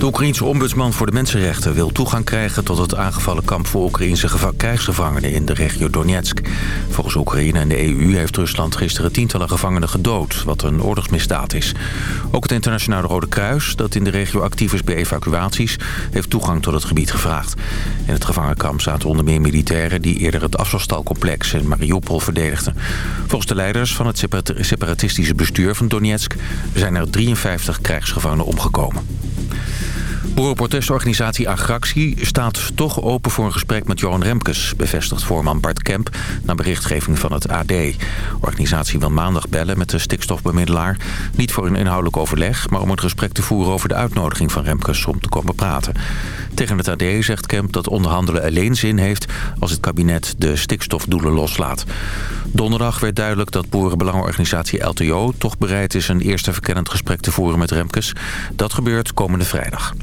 De Oekraïense ombudsman voor de mensenrechten wil toegang krijgen... tot het aangevallen kamp voor Oekraïnse krijgsgevangenen in de regio Donetsk. Volgens Oekraïne en de EU heeft Rusland gisteren tientallen gevangenen gedood... wat een oorlogsmisdaad is. Ook het Internationale Rode Kruis, dat in de regio actief is bij evacuaties... heeft toegang tot het gebied gevraagd. In het gevangenkamp zaten onder meer militairen... die eerder het afvalstalcomplex in Mariupol verdedigden. Volgens de leiders van het separatistische bestuur van Donetsk... zijn er 53 krijgsgevangenen omgekomen. Boerenprotestorganisatie Agractie staat toch open voor een gesprek met Johan Remkes, bevestigt voorman Bart Kemp na berichtgeving van het AD. De organisatie wil maandag bellen met de stikstofbemiddelaar, niet voor een inhoudelijk overleg, maar om een gesprek te voeren over de uitnodiging van Remkes om te komen praten. Tegen het AD zegt Kemp dat onderhandelen alleen zin heeft als het kabinet de stikstofdoelen loslaat. Donderdag werd duidelijk dat boerenbelangenorganisatie LTO toch bereid is een eerste verkennend gesprek te voeren met Remkes. Dat gebeurt komende vrijdag.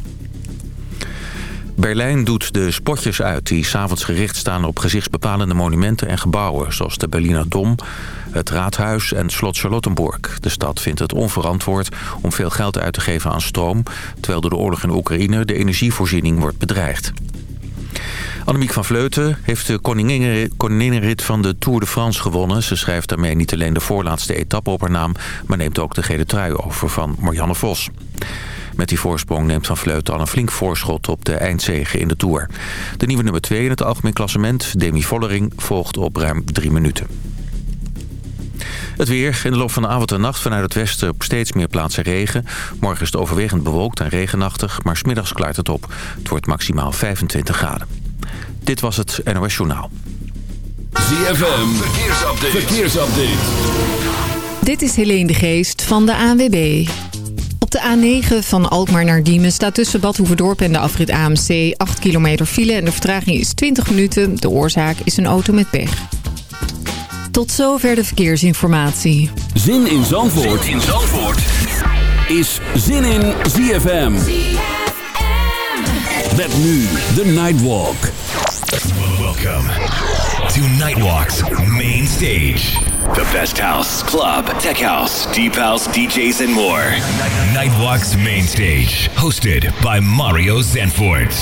Berlijn doet de spotjes uit die s'avonds gericht staan op gezichtsbepalende monumenten en gebouwen... zoals de Berliner Dom, het Raadhuis en Slot Charlottenburg. De stad vindt het onverantwoord om veel geld uit te geven aan stroom... terwijl door de oorlog in Oekraïne de energievoorziening wordt bedreigd. Annemiek van Vleuten heeft de koninginnenrit van de Tour de France gewonnen. Ze schrijft daarmee niet alleen de voorlaatste etappe op haar naam... maar neemt ook de gele trui over van Marianne Vos. Met die voorsprong neemt Van Vleuten al een flink voorschot op de eindzege in de Tour. De nieuwe nummer 2 in het algemeen klassement, Demi Vollering, volgt op ruim drie minuten. Het weer. In de loop van de avond en nacht vanuit het westen op steeds meer plaatsen regen. Morgen is het overwegend bewolkt en regenachtig, maar smiddags klaart het op. Het wordt maximaal 25 graden. Dit was het NOS Journaal. ZFM. Verkeersupdate. Verkeersupdate. Dit is Helene de Geest van de ANWB. De A9 van Alkmaar naar Diemen staat tussen Bad Hoeverdorp en de afrit AMC 8 kilometer file en de vertraging is 20 minuten. De oorzaak is een auto met pech. Tot zover de verkeersinformatie. Zin in Zandvoort, zin in Zandvoort. is Zin in ZFM. Met nu de Nightwalk. Welcome to Nightwalk's main stage. The best house, club, tech house, deep house, DJs, and more. Nightwalk's main stage, hosted by Mario Zanfort.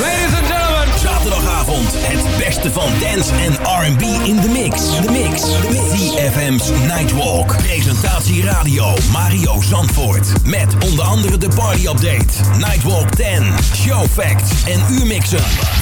Ladies and gentlemen. Zaterdagavond het beste van dance en R&B in de mix. De mix. The FM's Nightwalk. Presentatie radio Mario Zandvoort. Met onder andere de party update. Nightwalk 10. Show facts en U-mixen.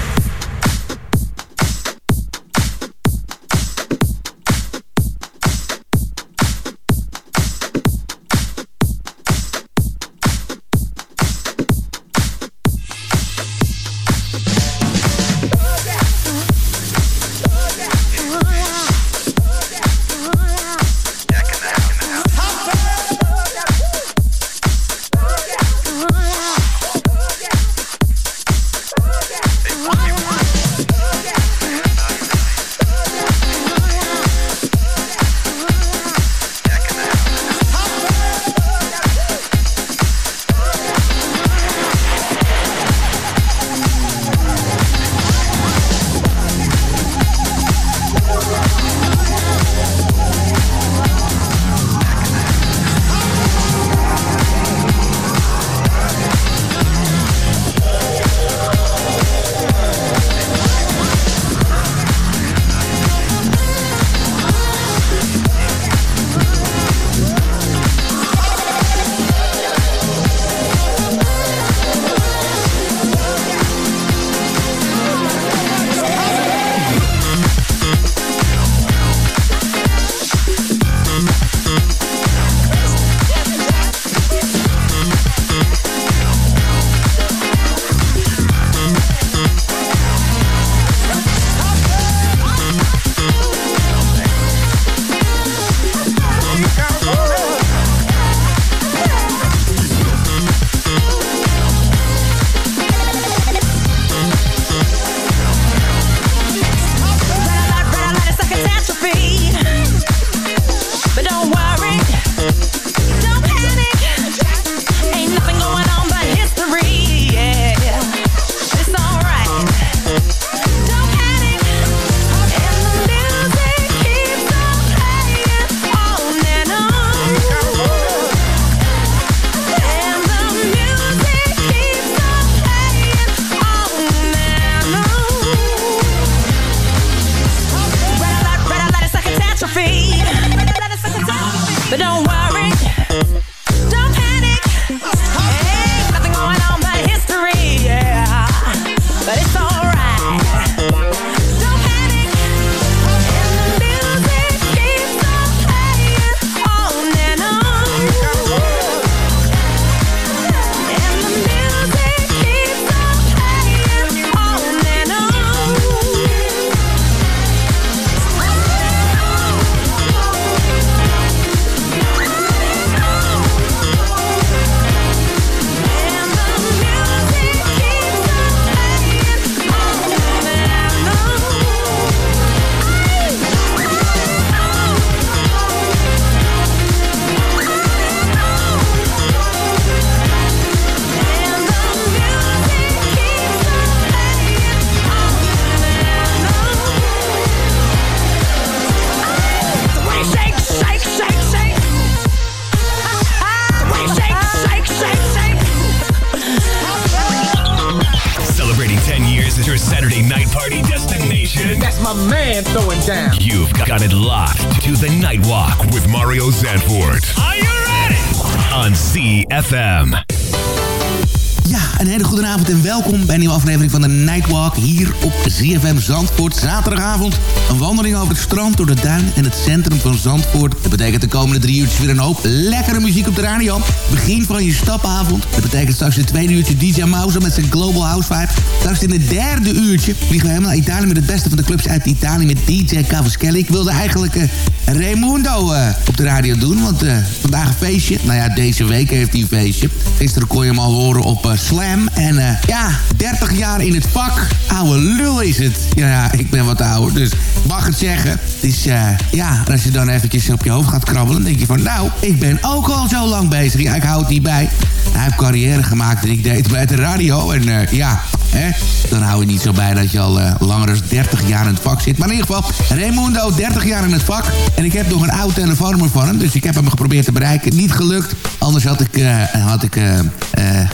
Zandvoort. Zaterdagavond een wandeling over het strand, door de duin en het centrum van Zandvoort. Dat betekent de komende drie uurtjes weer een hoop lekkere muziek op de radio. Begin van je stapavond. Dat betekent straks in het tweede uurtje DJ Mouse met zijn Global House Vibe. Straks in het derde uurtje vliegen we helemaal naar Italië met het beste van de clubs uit Italië met DJ Cavaschelli. Ik wilde eigenlijk uh, Raimundo uh, op de radio doen, want uh, vandaag een feestje. Nou ja, deze week heeft hij een feestje. Gisteren kon je hem al horen op Slam. En ja, 30 jaar in het vak. Oude lul is het. Ja, ik ben wat ouder, dus mag het zeggen. Dus ja, als je dan eventjes op je hoofd gaat krabbelen... denk je van, nou, ik ben ook al zo lang bezig. Ja, ik hou het niet bij. Hij heeft carrière gemaakt en ik deed bij de radio. En uh, ja, hè, dan hou je niet zo bij dat je al uh, langer dan 30 jaar in het vak zit. Maar in ieder geval, Raimundo, 30 jaar in het vak. En ik heb nog een oud telefoonnummer van hem. Dus ik heb hem geprobeerd te bereiken. Niet gelukt. Anders had ik, had ik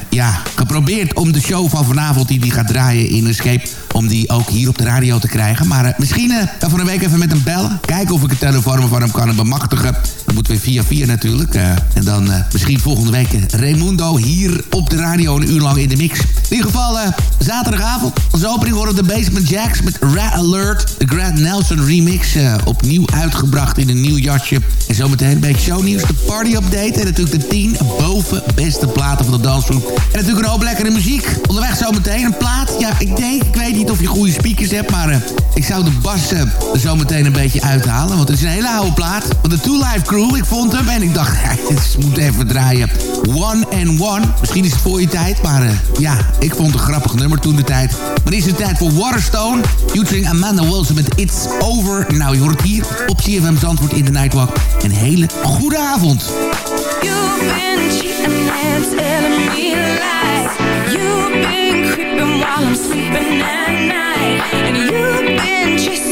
ja, geprobeerd om de show van vanavond... die die gaat draaien in Escape... om die ook hier op de radio te krijgen. Maar misschien van een week even met hem bellen. Kijken of ik het telefoonnummer van hem kan bemachtigen. Dat moeten we via via natuurlijk. En dan misschien volgende week Raimundo hier op de radio een uur lang in de mix. In ieder geval zaterdagavond. Als opening horen de Basement Jacks met Rat Alert. De Grant Nelson remix. opnieuw uitgebracht in een nieuw jasje. En zometeen een beetje shownieuws. De party update. En natuurlijk de 10 boven beste platen van de dansgroep. En natuurlijk een hoop lekkere muziek. Onderweg zometeen een plaat. Ja, ik denk, ik weet niet of je goede speakers hebt. Maar ik zou de bas uh, zo meteen een beetje uithalen. Want het is een hele oude plaat van de Two Life Crew. Ik vond hem en ik dacht, ja, dit moet even draaien. One and One. Misschien is het voor je tijd, maar uh, ja, ik vond het een grappig nummer toen de tijd. Maar is het tijd voor Waterstone. Featuring Amanda Wilson met It's Over. Nou, je hoort het hier op CFM Zandvoort in de Nightwalk. Een hele goede avond. You've been creeping while I'm sleeping at night. And you've been chasing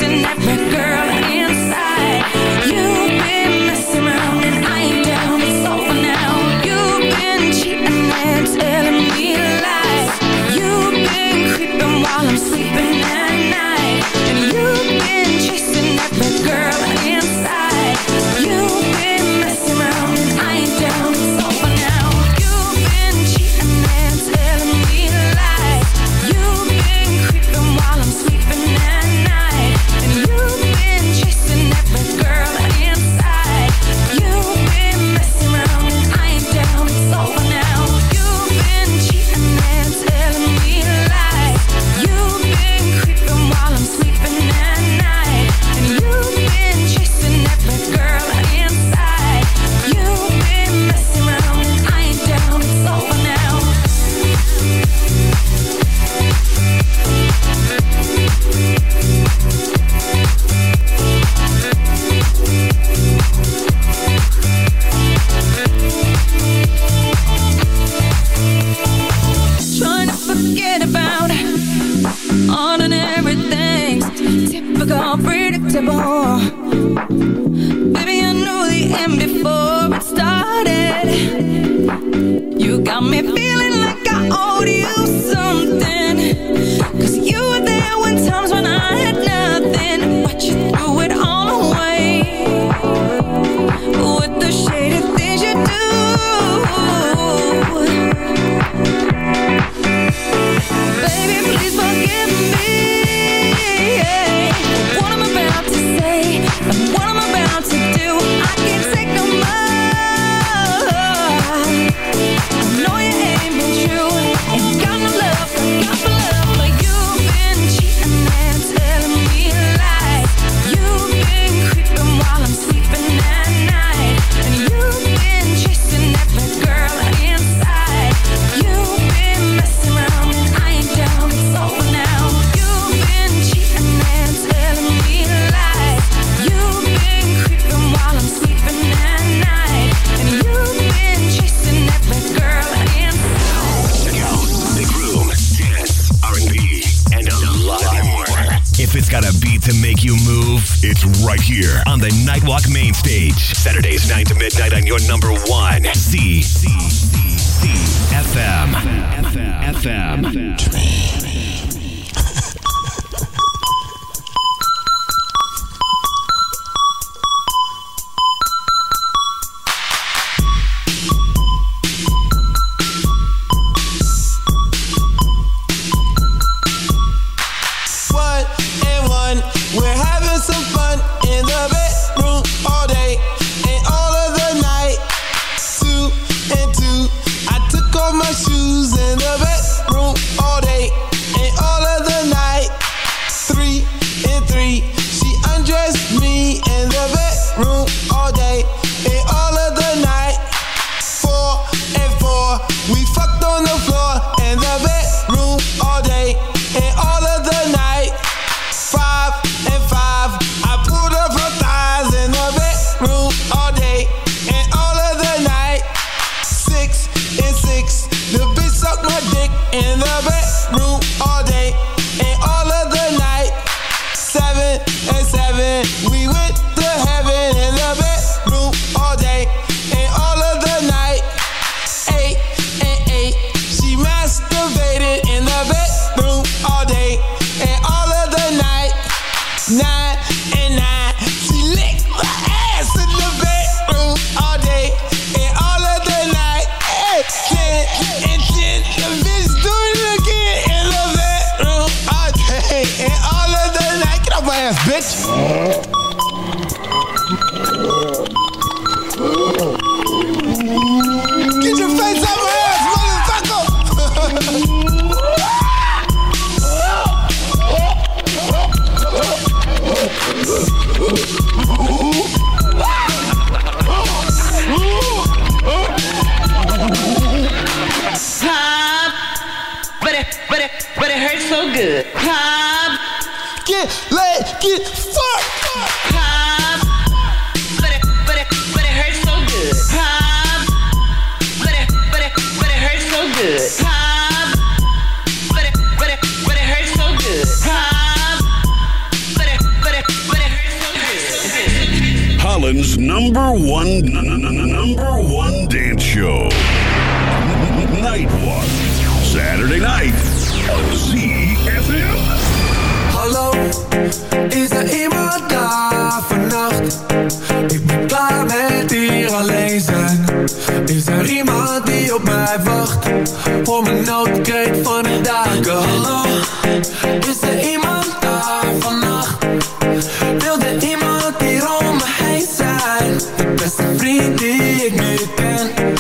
ik nu ken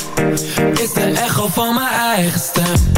Is de echo van mijn eigen stem.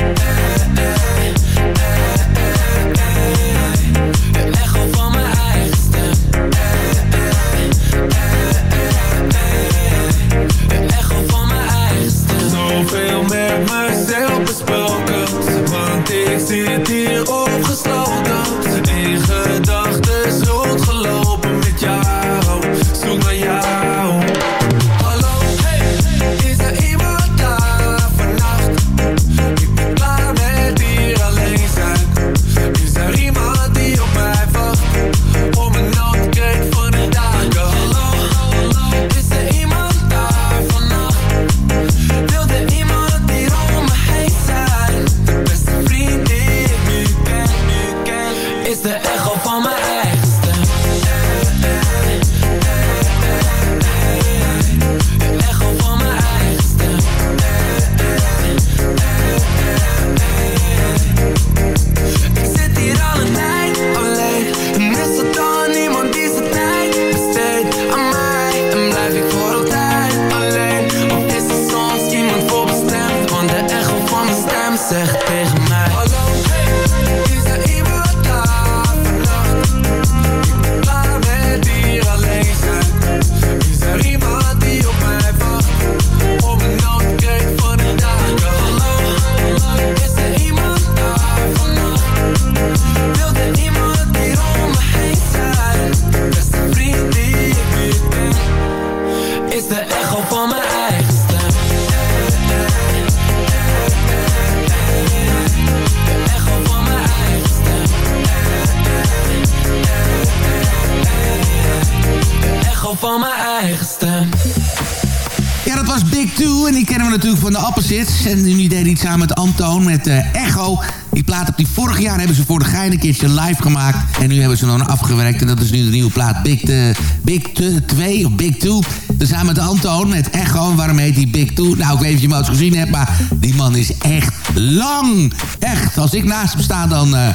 Ja, dat was Big Two en die kennen we natuurlijk van de Opposites. En nu deed hij iets samen met Antoon met uh, Echo. Die plaat op die vorig jaar hebben ze voor de gein een keertje live gemaakt. En nu hebben ze dan afgewerkt. En dat is nu de nieuwe plaat Big, de, Big 2 of Big 2. Dus samen met Antoon, met Echo. Waarom heet die Big 2? Nou, ik weet niet of je hem eens gezien hebt. Maar die man is echt lang. Echt. Als ik naast hem sta, dan... Uh,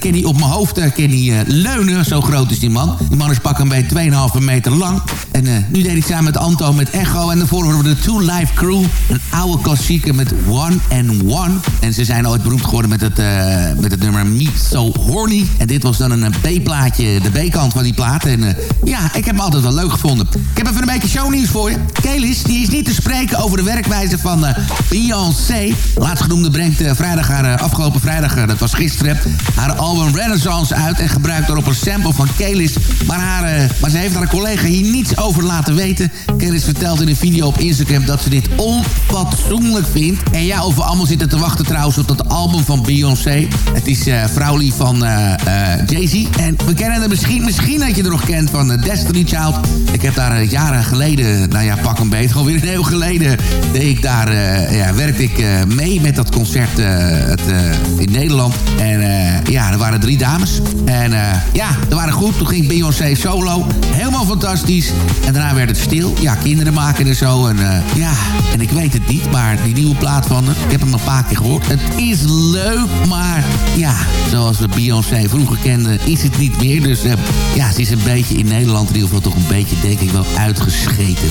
dan kan op mijn hoofd uh, kan hij, leunen. Zo groot is die man. Die man is pak een beetje 2,5 meter lang. En nu deed hij samen met Antoon met Echo. En daarvoor horen we de Two Life Crew. Een oude klassieker met One and One. En ze zijn ooit beroemd geworden met het met het nummer Meet So Horny. En dit was dan een B-plaatje, de B-kant van die plaat. En ja, ik heb hem altijd wel leuk gevonden. Ik heb even een beetje shownieuws voor je. Kelis, die is niet te spreken over de werkwijze van Beyoncé. Laatstgenoemde brengt vrijdag haar, afgelopen vrijdag, dat was gisteren, haar album Renaissance uit. En gebruikt daarop een sample van Kelis. Maar, haar, maar ze heeft haar collega hier niets over laten weten. Kelis vertelt in een video op Instagram dat ze dit onfatsoenlijk vindt. En ja, of we allemaal zitten te wachten trouwens op dat album van Beyoncé. Het is uh, vrouwlief van uh, uh, Jay-Z. En we kennen hem misschien, misschien dat je er nog kent van Destiny Child. Ik heb daar jaren geleden, nou ja, pak een beet, gewoon weer een heel geleden... deed ik daar, ja, werkte ik mee met dat concert het, in Nederland. En ja, er waren drie dames. En ja, er waren goed. Toen ging Beyoncé solo. Helemaal fantastisch. En daarna werd het stil. Ja, kinderen maken en zo. En ja, en ik weet het niet, maar die nieuwe plaat van ik heb hem een paar keer gehoord. Het is leuk, maar ja, zoals we Beyoncé vroeger kenden, is het niet meer. Dus uh, ja, ze is een beetje in Nederland in ieder geval toch een beetje, denk ik wel, uitgescheten.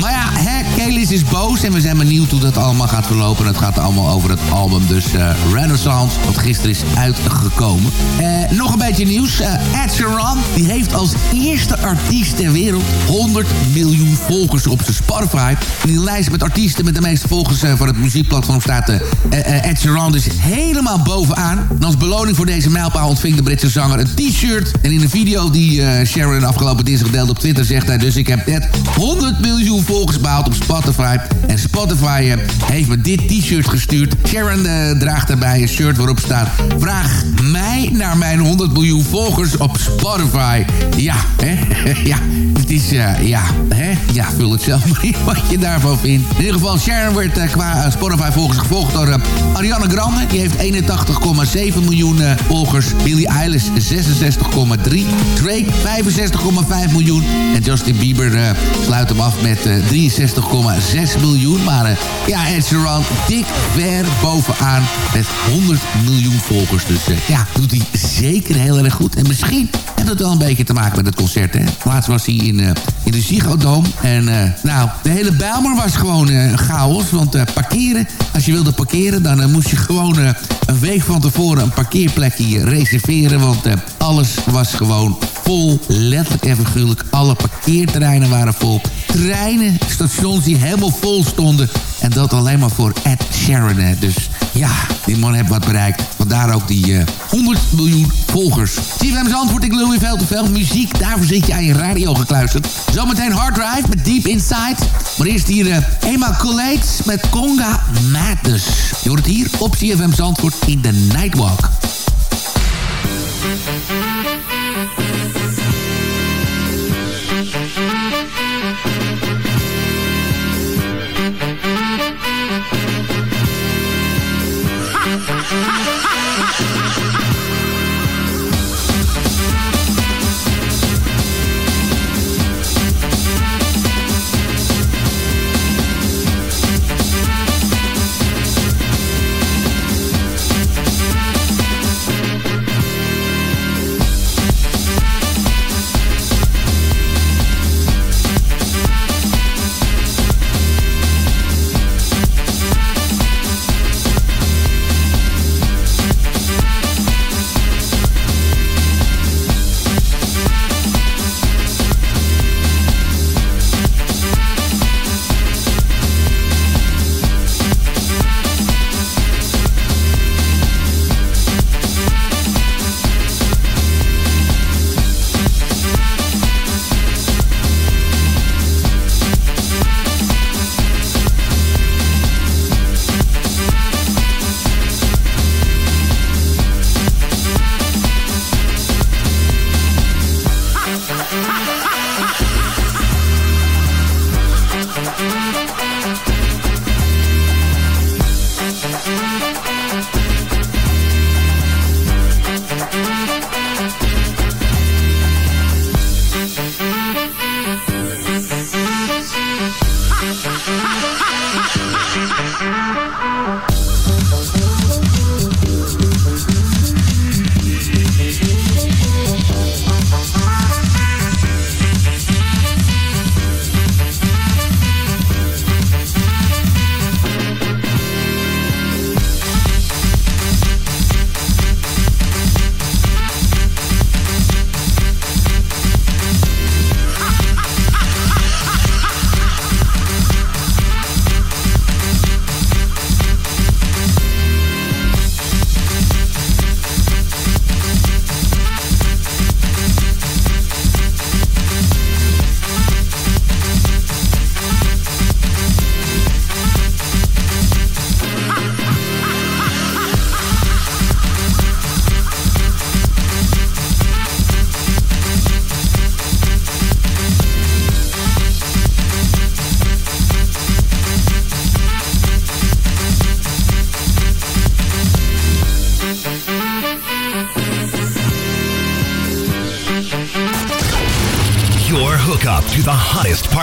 Maar ja, hè, Kelis is boos en we zijn benieuwd hoe dat allemaal gaat verlopen. Het gaat allemaal over het album, dus uh, Renaissance, wat gisteren is uitgekomen. Uh, nog een beetje nieuws. Ed Sheeran, die heeft als eerste artiest ter wereld 100 miljoen volgers op zijn Spotify. In die lijst met artiesten met de meeste volgers van het muziekplatform staat Ed Sheeran dus helemaal bovenaan. En als beloning voor deze mijlpaal ontving de Britse zanger een t-shirt. En in een video die uh, Sharon afgelopen dinsdag deelde op Twitter zegt hij dus... ik heb net 100 miljoen volgers behaald op Spotify. En Spotify uh, heeft me dit t-shirt gestuurd. Sharon uh, draagt daarbij een shirt waarop staat... vraag mij naar mijn 100 miljoen volgers op Spotify. Ja, hè? ja, het is... ja, hè? Ja, vul het zelf maar in wat je daarvan vindt. In ieder geval, Sharon werd qua Spotify volgens gevolgd door Ariana Grande. Die heeft 81,7 miljoen volgers. Billie Eilish 66,3. Drake 65,5 miljoen. En Justin Bieber sluit hem af met uh, 63,6 miljoen. Maar ja, Ed Sheeran dik ver bovenaan met 100 miljoen volgers. Dus ja, doet hij zeker heel erg goed. En misschien heeft het wel een beetje te maken met het concert. Hè? Laatst was hij in, in de Ziggo Dome. En nou, de hele Bijlmer was gewoon chaos. Want parkeren, als je wilde parkeren, dan moest je gewoon een week van tevoren een parkeerplekje reserveren. Want alles was gewoon vol. Letterlijk en figuurlijk. Alle parkeerterreinen waren vol. Treinen, stations die helemaal vol stonden. En dat alleen maar voor Ed Sheeran. Dus ja, die man heeft wat bereikt. Vandaar ook die uh, 100 miljoen volgers. CFM's antwoord, ik Louis veel te veel. Muziek, daarvoor zit je aan je radio gekluisterd. Zometeen Hard Drive met Deep Inside. Maar eerst hier uh, Emma Collates met Conga Madness. Je hoort het hier op CFM's antwoord in de Nightwalk.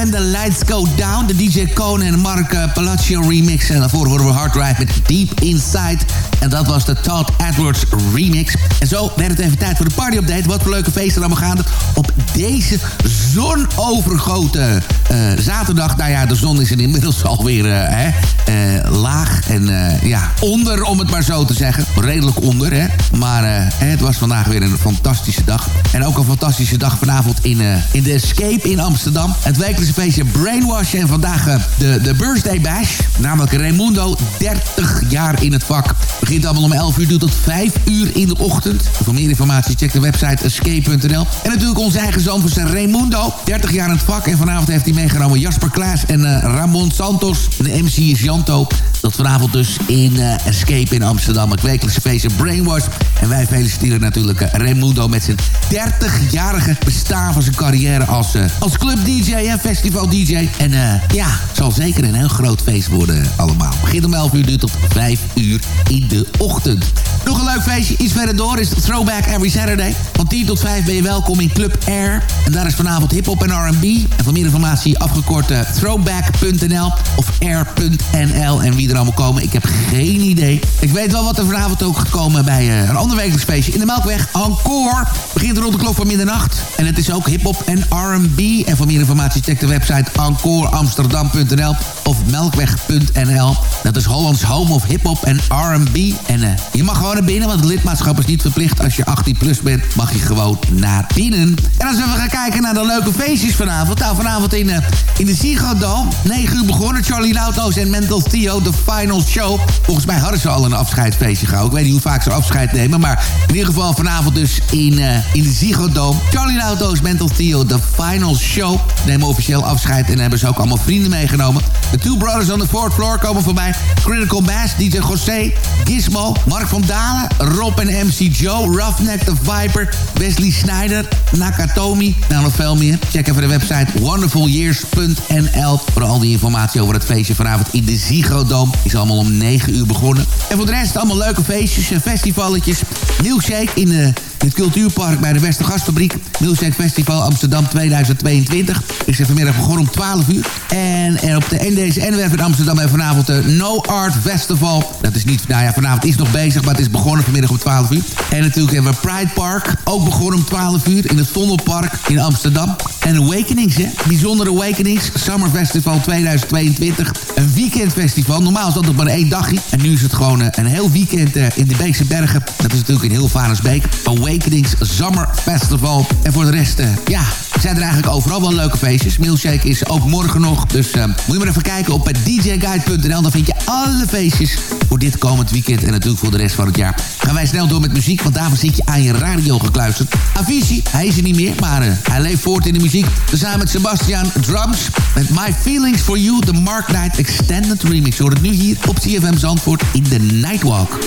When the Lights Go Down. De DJ Cone en Mark uh, Palacio remix. En daarvoor horen we Hard Drive met Deep Inside. En dat was de Todd Edwards remix. En zo werd het even tijd voor de party update. Wat voor leuke feesten allemaal gaande op deze zonovergoten uh, zaterdag. Nou ja, de zon is er inmiddels alweer uh, hè, laag en ja, onder, om het maar zo te zeggen. Redelijk onder, hè. Maar het was vandaag weer een fantastische dag. En ook een fantastische dag vanavond in, in de Escape in Amsterdam. Het wekelijkse feestje Brainwash. En vandaag de, de Birthday Bash. Namelijk Raimundo, 30 jaar in het vak. Begint allemaal om 11 uur, doet tot 5 uur in de ochtend. Voor meer informatie check de website escape.nl. En natuurlijk onze eigen zoon van Raimundo, 30 jaar in het vak. En vanavond heeft hij meegenomen Jasper Klaas en Ramon Santos. De MC is Dope. Dat vanavond dus in uh, Escape in Amsterdam. Het wekelijkse feestje Brainwash. En wij feliciteren natuurlijk uh, Raimundo met zijn 30-jarige bestaan van zijn carrière als, als club-dj en festival-dj. En ja, het zal zeker een heel groot feest worden allemaal. Begint om 11 uur, duurt tot 5 uur in de ochtend. Nog een leuk feestje, iets verder door, is Throwback Every Saturday. Van 10 tot 5 ben je welkom in Club Air. En daar is vanavond hip-hop en R&B. En voor meer informatie afgekort throwback.nl of air.nl. En wie er allemaal komen, ik heb geen idee. Ik weet wel wat er vanavond ook gaat komen bij uh, een ander. In de Melkweg, Encore. Begint rond de klok van middernacht. En het is ook hip-hop en R&B. En voor meer informatie check de website encoreamsterdam.nl of melkweg.nl. Dat is Hollands Home of Hip-hop en R&B. En uh, je mag gewoon naar binnen, want lidmaatschap is niet verplicht. Als je 18 plus bent, mag je gewoon naar binnen. En als we gaan kijken naar de leuke feestjes vanavond. Nou, vanavond in, uh, in de Dome. 9 uur begonnen. Charlie Lauto's en Mental Theo, de final show. Volgens mij hadden ze al een afscheidsfeestje gehouden. Ik weet niet hoe vaak ze afscheid nemen. Maar in ieder geval vanavond dus in, uh, in de Ziggo. Charlie Lauto's, Mental Theo, de final show. Nemen officieel afscheid en hebben ze ook allemaal vrienden meegenomen. De Two Brothers on the Fourth Floor komen voorbij. Critical Mass, DJ José, Gizmo, Mark van Dalen, Rob en MC Joe, Roughneck the Viper, Wesley Snyder, Nakatomi. Nou, nog veel meer. Check even de website wonderfulyears.nl voor al die informatie over het feestje vanavond in de Ziggo. Is allemaal om 9 uur begonnen. En voor de rest allemaal leuke feestjes en festivalletjes. Milkshake in de in het Cultuurpark bij de Westergasfabriek. Milkshake Festival Amsterdam 2022. Is er vanmiddag begonnen om 12 uur. En, en op de NDS-NWF in Amsterdam we vanavond de No Art Festival. Dat is niet, nou ja, vanavond is nog bezig, maar het is begonnen vanmiddag om 12 uur. En natuurlijk hebben we Pride Park, ook begonnen om 12 uur in het Vondelpark in Amsterdam. En Awakenings, hè. Bijzondere Awakenings, Summer Festival 2022. Een weekendfestival. Normaal is dat nog maar één dagje. En nu is het gewoon een heel weekend in de Beekse Bergen. Dat is natuurlijk in heel Varendsbeek. Awakenings Summer Festival. En voor de rest, uh, ja, zijn er eigenlijk overal wel leuke feestjes. Milkshake is ook morgen nog. Dus uh, moet je maar even kijken op djguide.nl. Dan vind je alle feestjes voor dit komend weekend. En natuurlijk voor de rest van het jaar. Gaan wij snel door met muziek, want daarvoor zit je aan je radio gekluisterd. Avicii, hij is er niet meer, maar hij leeft voort in de muziek. Samen met Sebastian Drums. Met My Feelings For You, de Mark Knight Extended Remix. Je hoort het nu hier op CFM Zandvoort in The Nightwalk.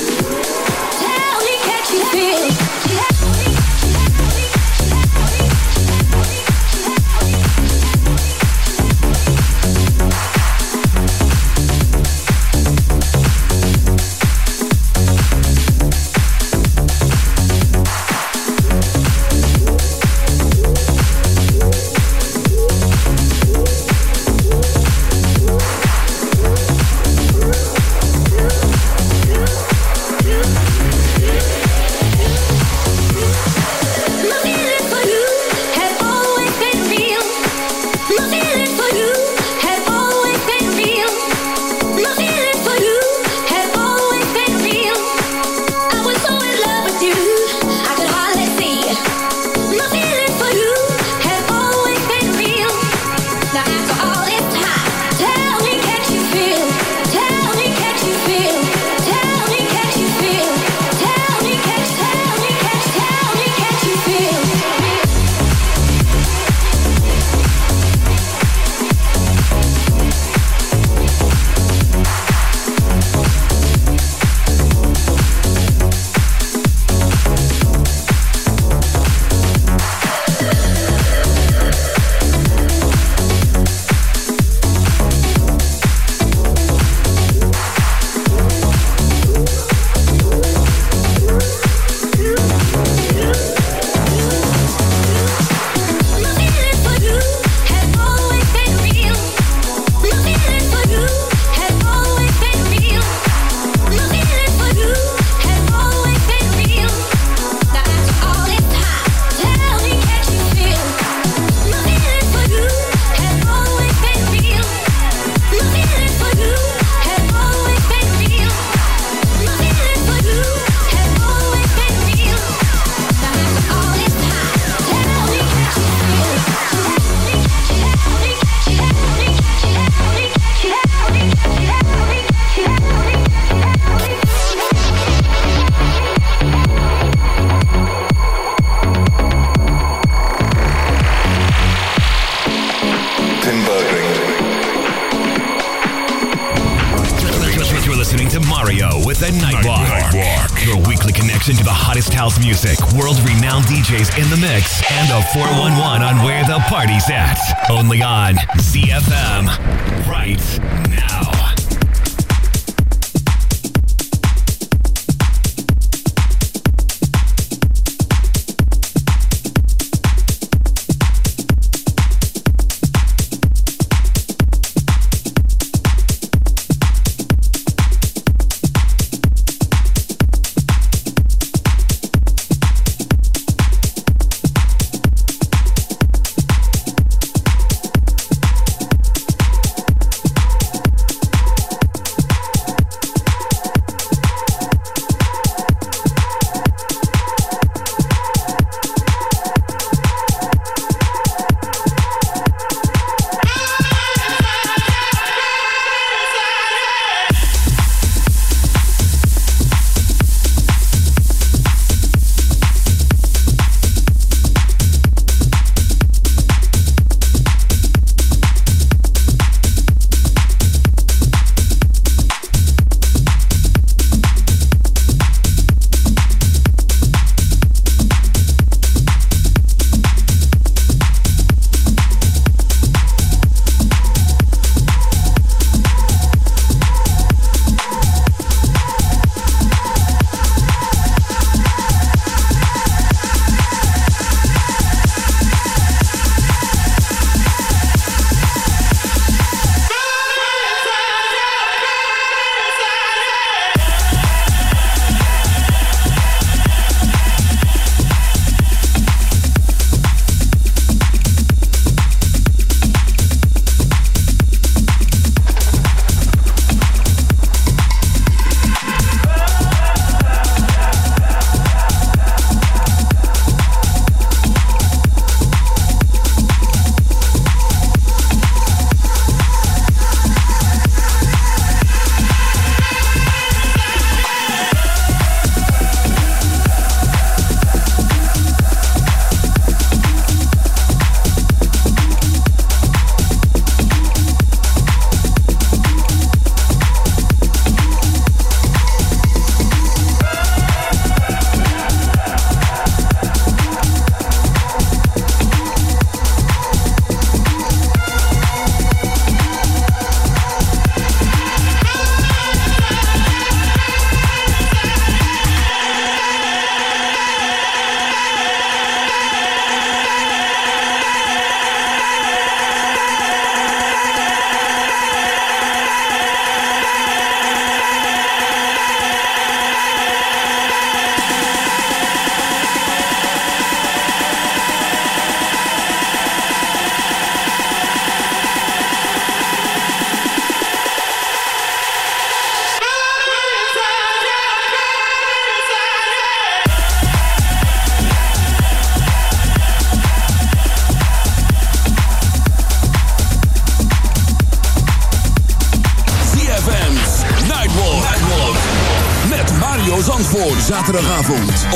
DJs in the mix,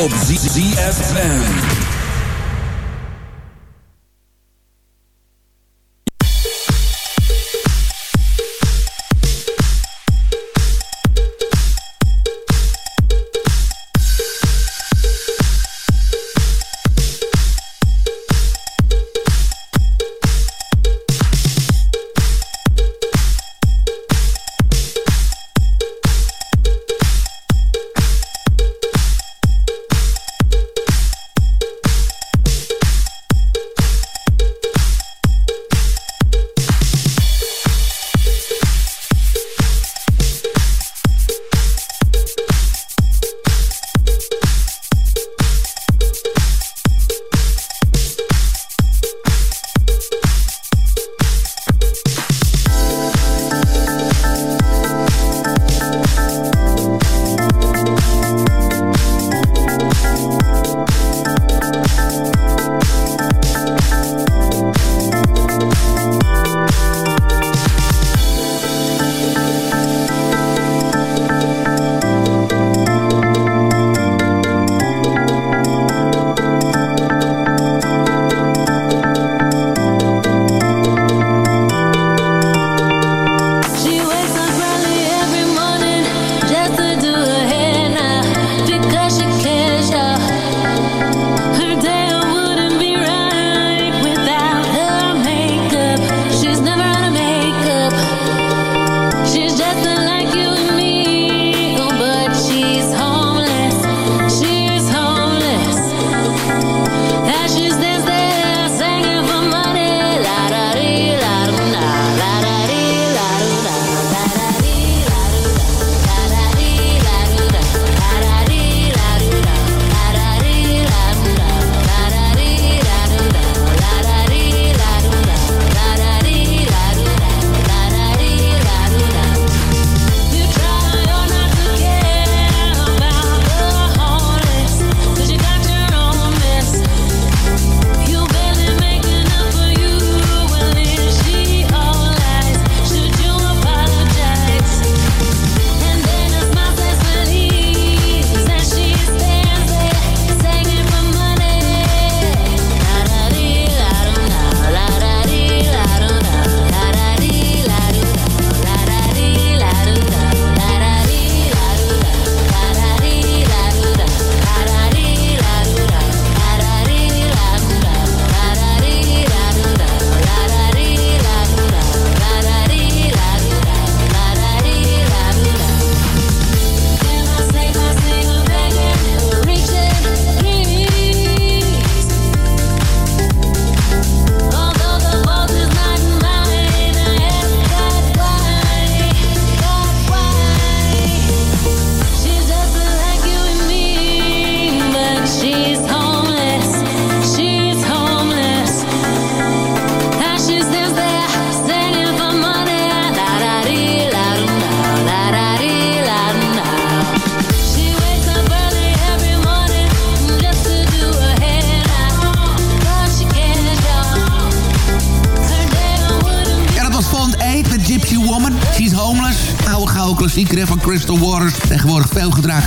op ZFM.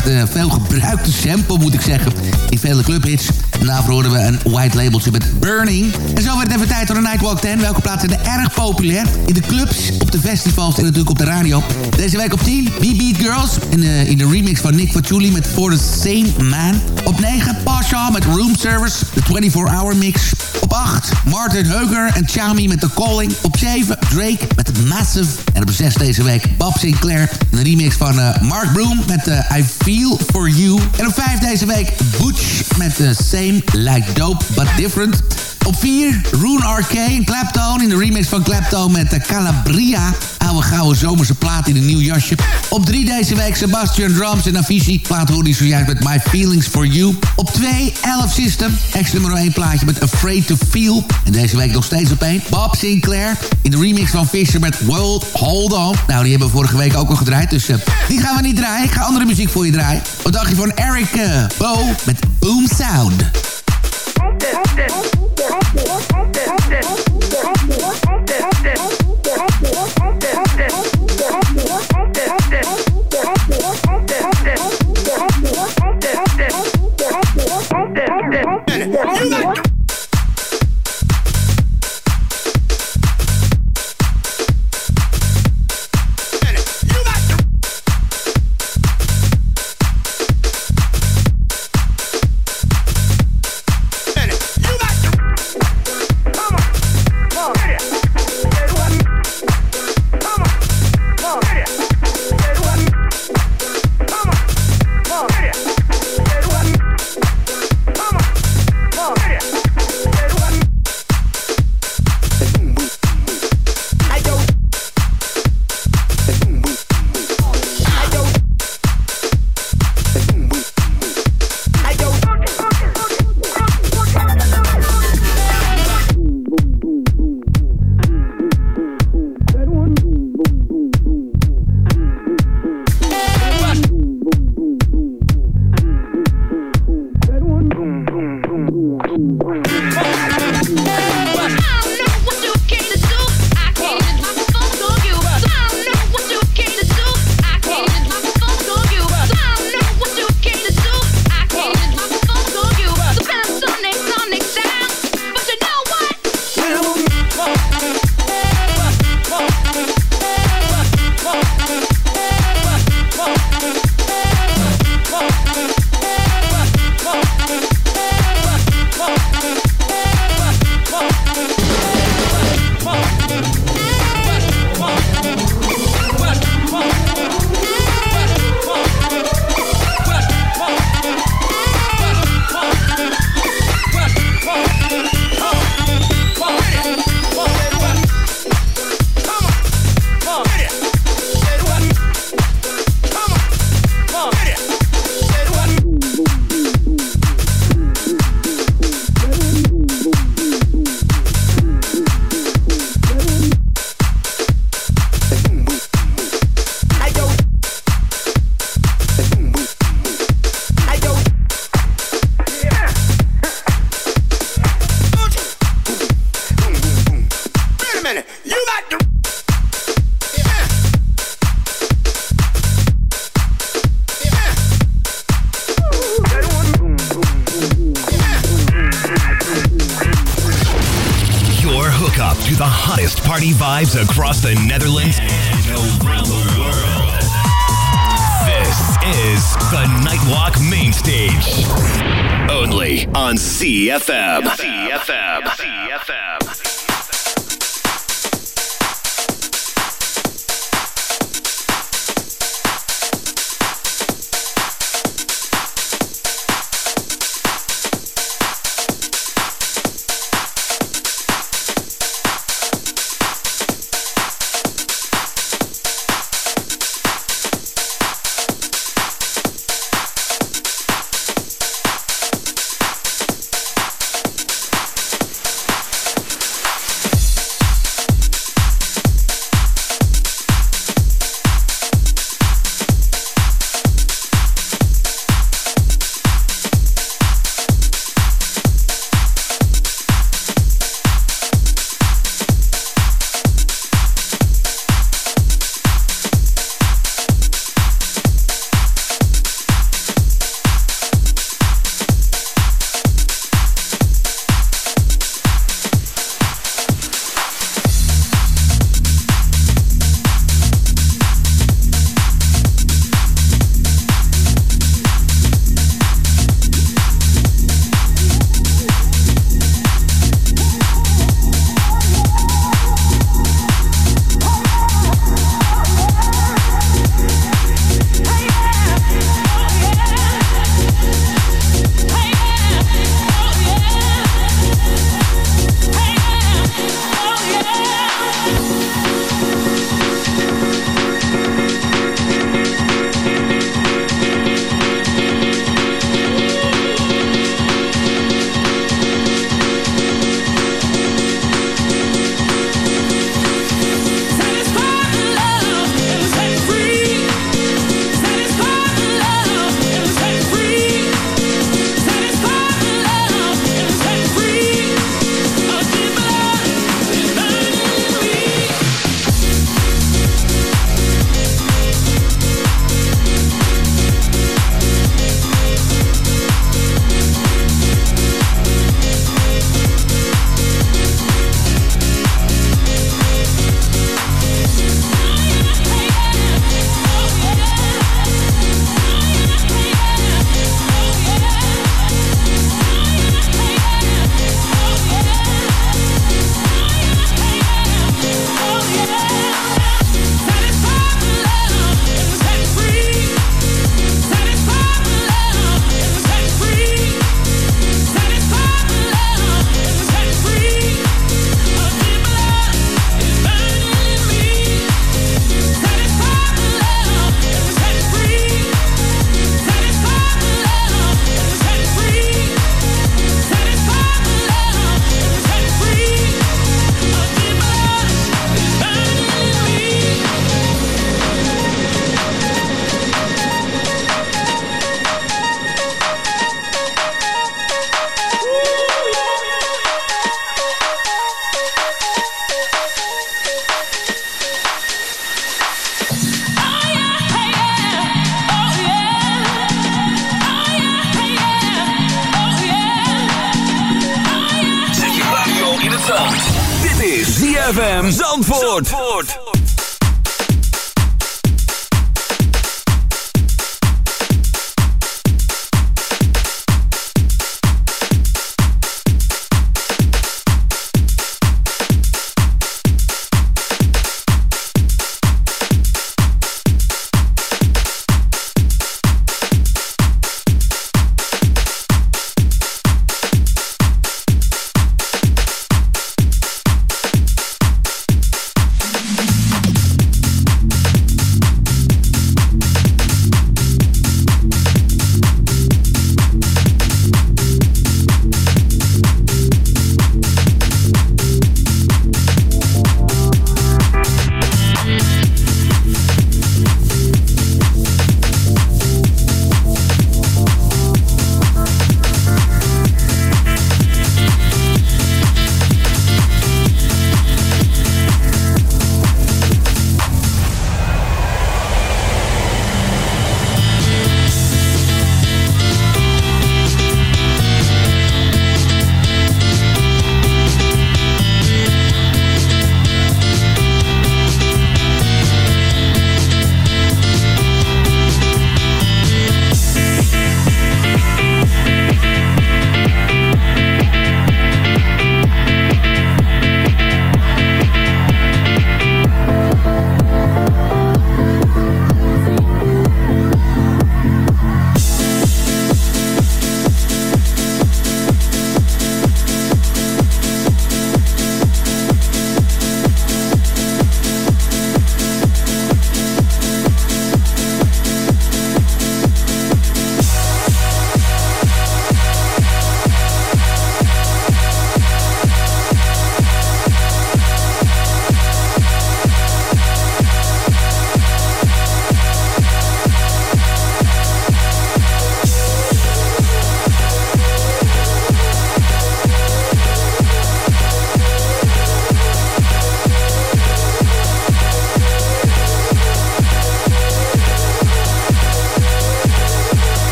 Gedraagde, veel gebruikte sample moet ik zeggen. In vele clubhits. Daarvoor horen we een white labeltje met Burning. En zo werd het even tijd voor de Nightwalk 10. Welke plaatsen zijn erg populair? In de clubs, op de festivals en natuurlijk op de radio. Deze week op 10, B-Beat Girls. In de, in de remix van Nick Fatuli met For the Same Man. Op 9, Pasha met Room Service. De 24-hour mix. Op 8, Martin Heuger en Chami met The Calling. Op 7, Drake met Massive. En op 6 deze week, Bob Sinclair. Een remix van uh, Mark Broom met uh, I Feel For You. En op 5 deze week, Butch met uh, Same Like Dope But Different. Op 4, Rune en Clapton in de remix van Clapton met uh, Calabria. Oude gouden zomerse plaat in een nieuw jasje. Op 3 deze week Sebastian Drums en Avicii. Plaat hoorde hij zojuist met My Feelings For You. Op 2, 11 System. Ex nummer 1 plaatje met Afraid To Feel. En deze week nog steeds op 1. Bob Sinclair in de remix van Fisher met World Hold On. Nou, die hebben we vorige week ook al gedraaid. Dus uh, die gaan we niet draaien. Ik ga andere muziek voor je draaien. Wat dacht je van Eric uh, Bo met Boom Sound?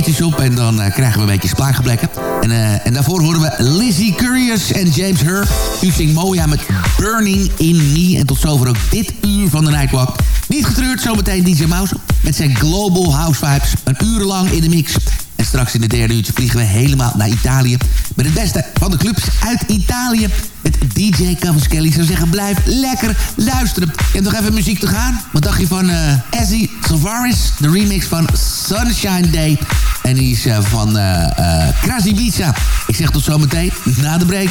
Op en dan uh, krijgen we een beetje splaaggeblekken. En, uh, en daarvoor horen we Lizzie Curious en James Hur. U zingt Moja met Burning in Me. En tot zover ook dit uur van de Nightwalk. Niet getreurd, zometeen DJ Mouse met zijn Global House Vibes. Een uur lang in de mix. En straks in de derde uurtje vliegen we helemaal naar Italië. Met het beste van de clubs uit Italië. DJ Cavaschelli. Zou zeggen, blijf lekker luisteren. Je hebt nog even muziek te gaan. Wat dacht je van uh, Ezzy? De remix van Sunshine Day. En die is uh, van uh, uh. Ik zeg tot zometeen na de break.